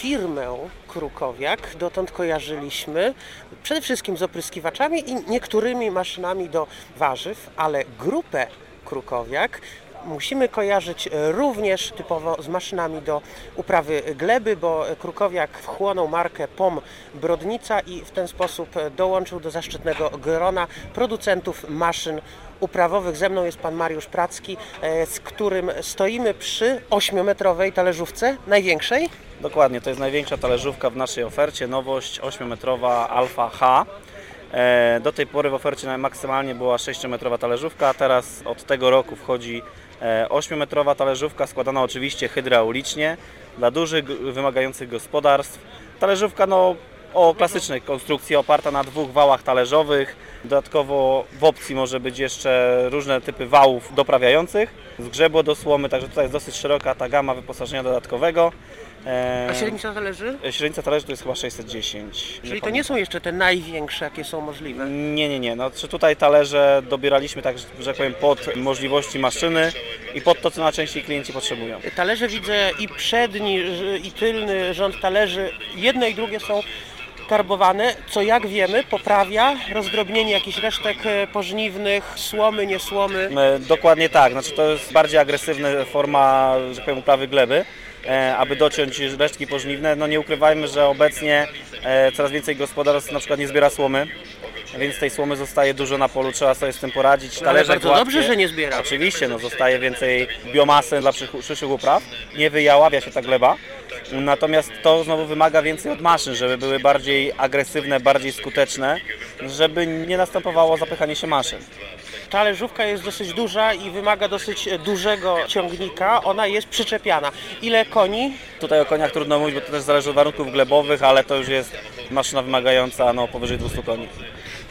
firmę Krukowiak dotąd kojarzyliśmy przede wszystkim z opryskiwaczami i niektórymi maszynami do warzyw, ale grupę Krukowiak musimy kojarzyć również typowo z maszynami do uprawy gleby, bo Krukowiak wchłonął markę POM Brodnica i w ten sposób dołączył do zaszczytnego grona producentów maszyn uprawowych. Ze mną jest pan Mariusz Pracki, e, z którym stoimy przy 8-metrowej talerzówce, największej. Dokładnie, to jest największa talerzówka w naszej ofercie, nowość 8-metrowa Alfa H. E, Do tej pory w ofercie maksymalnie była 6-metrowa talerzówka, a teraz od tego roku wchodzi e, 8-metrowa talerzówka, składana oczywiście hydraulicznie dla dużych, wymagających gospodarstw. Talerzówka no, o klasycznej konstrukcji, oparta na dwóch wałach talerzowych. Dodatkowo w opcji może być jeszcze różne typy wałów doprawiających, z grzebło do słomy, także tutaj jest dosyć szeroka ta gama wyposażenia dodatkowego. E, A średnica talerzy? Średnica talerzy to jest chyba 610. Czyli to nie są jeszcze te największe, jakie są możliwe. Nie, nie, nie. No, czy tutaj talerze dobieraliśmy tak, że tak powiem, pod możliwości maszyny i pod to, co najczęściej klienci potrzebują. Talerze widzę i przedni, i tylny rząd talerzy, jedne i drugie są karbowane, co jak wiemy poprawia rozdrobnienie jakichś resztek e, pożniwnych, słomy, niesłomy. E, Dokładnie tak. Znaczy, to jest bardziej agresywna forma, że powiem, uprawy gleby. E, aby dociąć resztki pożniwne, no nie ukrywajmy, że obecnie coraz więcej gospodarstw na przykład nie zbiera słomy, więc tej słomy zostaje dużo na polu, trzeba sobie z tym poradzić. Ale Talerze bardzo gładkie- dobrze, że nie zbiera. Oczywiście, no zostaje więcej biomasy dla przyszłych upraw, nie wyjaławia się ta gleba, natomiast to znowu wymaga więcej od maszyn, żeby były bardziej agresywne, bardziej skuteczne, żeby nie następowało zapychanie się maszyn. Talerzówka jest dosyć duża i wymaga dosyć dużego ciągnika. Ona jest przyczepiana. Ile koni? Tutaj o koniach trudno mówić, bo to też zależy od warunków glebowych, ale to już jest maszyna wymagająca no, powyżej 200 koni.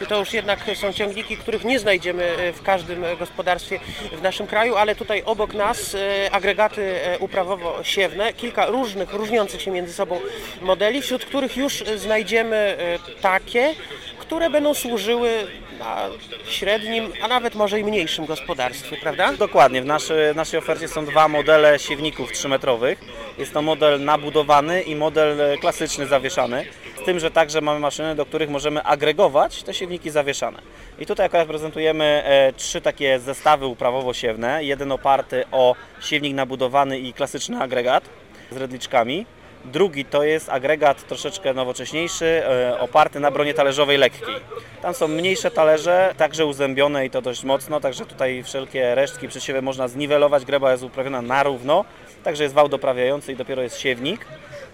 To już jednak są ciągniki, których nie znajdziemy e, w każdym gospodarstwie w naszym kraju, ale tutaj obok nas e, agregaty e, uprawowo-siewne, kilka różnych, różniących się między sobą modeli, wśród których już znajdziemy takie, które będą służyły na średnim, a nawet może i mniejszym gospodarstwie, prawda? Dokładnie, w naszej, naszej ofercie są dwa modele siewników 3-metrowych. Jest to model nabudowany i model e, klasyczny zawieszany. Z tym, że także mamy maszyny, do których możemy agregować te siewniki zawieszane. I tutaj akurat prezentujemy e, trzy takie zestawy uprawowo-siewne. Jeden oparty o siewnik nabudowany i klasyczny agregat z redliczkami. Drugi to jest agregat troszeczkę nowocześniejszy, e, oparty na bronie talerzowej lekkiej. Tam są mniejsze talerze, także uzębione i to dość mocno, także tutaj wszelkie resztki przy siewie można zniwelować, gleba jest uprawiona na równo, także jest wał doprawiający i dopiero jest siewnik.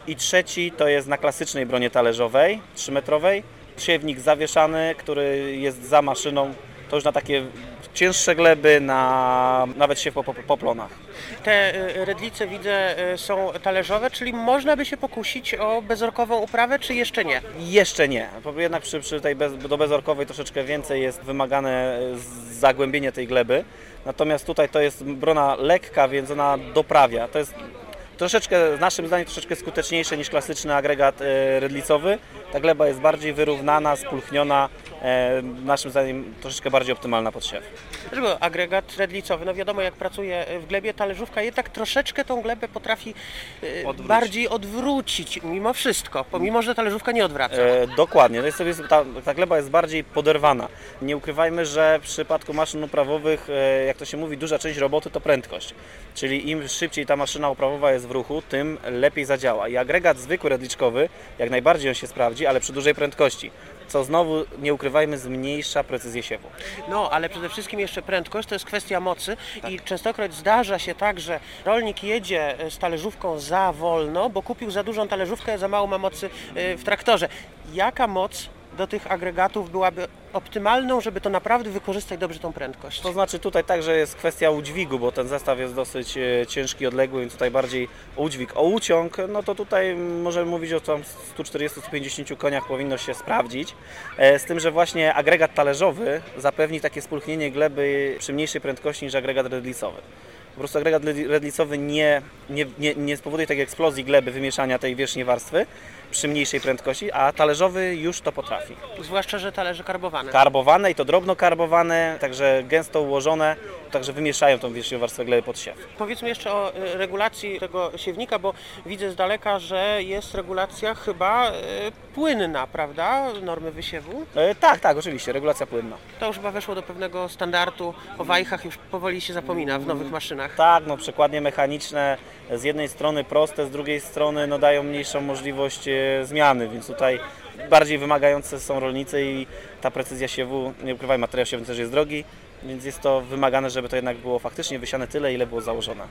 I trzeci to jest na klasycznej bronie talerzowej, 3-metrowej, siewnik zawieszany, który jest za maszyną, to już na takie cięższe gleby, na nawet siew po, po, po plonach. Te e, redlice widzę e, są talerzowe, czyli można by się pokusić o bezorkową uprawę, czy jeszcze nie? Jeszcze nie, bo jednak przy, przy tej bez, do bezorkowej troszeczkę więcej jest wymagane z- zagłębienie tej gleby. Natomiast tutaj to jest brona lekka, więc ona doprawia. To jest troszeczkę, naszym zdaniem, troszeczkę skuteczniejsze niż klasyczny agregat redlicowy. Ta gleba jest bardziej wyrównana, spulchniona, naszym zdaniem troszeczkę bardziej optymalna pod siew. Żeby agregat redlicowy, no wiadomo jak pracuje w glebie, talerzówka jednak troszeczkę tą glebę potrafi e, bardziej odwrócić mimo wszystko, pomimo że talerzówka nie odwraca. E, dokładnie, to jest sobie, ta, ta gleba jest bardziej poderwana. Nie ukrywajmy, że w przypadku maszyn uprawowych, e, jak to się mówi, duża część roboty to prędkość. Czyli im szybciej ta maszyna uprawowa jest w ruchu, tym lepiej zadziała. I agregat zwykły redliczkowy, jak najbardziej on się sprawdzi, ale przy dużej prędkości. Co znowu, nie ukrywajmy, zmniejsza precyzję siewu. No, ale przede wszystkim jeszcze prędkość to jest kwestia mocy Tak. i częstokroć zdarza się tak, że rolnik jedzie z talerzówką za wolno, bo kupił za dużą talerzówkę, za mało ma mocy e, w traktorze. Jaka moc do tych agregatów byłaby optymalną, żeby to naprawdę wykorzystać dobrze tą prędkość? To znaczy tutaj także jest kwestia udźwigu, bo ten zestaw jest dosyć e, ciężki, odległy, więc tutaj bardziej udźwig. O uciąg, no to tutaj możemy mówić o tam 140-150 koniach powinno się sprawdzić. E, Z tym, że właśnie agregat talerzowy zapewni takie spulchnienie gleby przy mniejszej prędkości niż agregat redlicowy. Po prostu agregat redli- redlicowy nie, nie, nie, nie spowoduje takiej eksplozji gleby, wymieszania tej wierzchniej warstwy. Przy mniejszej prędkości, a talerzowy już to potrafi. Zwłaszcza, że talerze karbowane. Karbowane i to drobno karbowane, także gęsto ułożone, także wymieszają tą wierzchnią warstwę gleby pod siew. Powiedzmy jeszcze o e, regulacji tego siewnika, bo widzę z daleka, że jest regulacja chyba e, płynna, prawda? Normy wysiewu. E, tak, tak, oczywiście, regulacja płynna. To już chyba weszło do pewnego standardu. O wajchach już powoli się zapomina w nowych maszynach. Tak, no przekładnie mechaniczne z jednej strony proste, z drugiej strony no, dają mniejszą możliwość e, zmiany, więc tutaj bardziej wymagające są rolnicy i ta precyzja siewu, nie ukrywaj, materiał siewny też jest drogi, więc jest to wymagane, żeby to jednak było faktycznie wysiane tyle, ile było założone.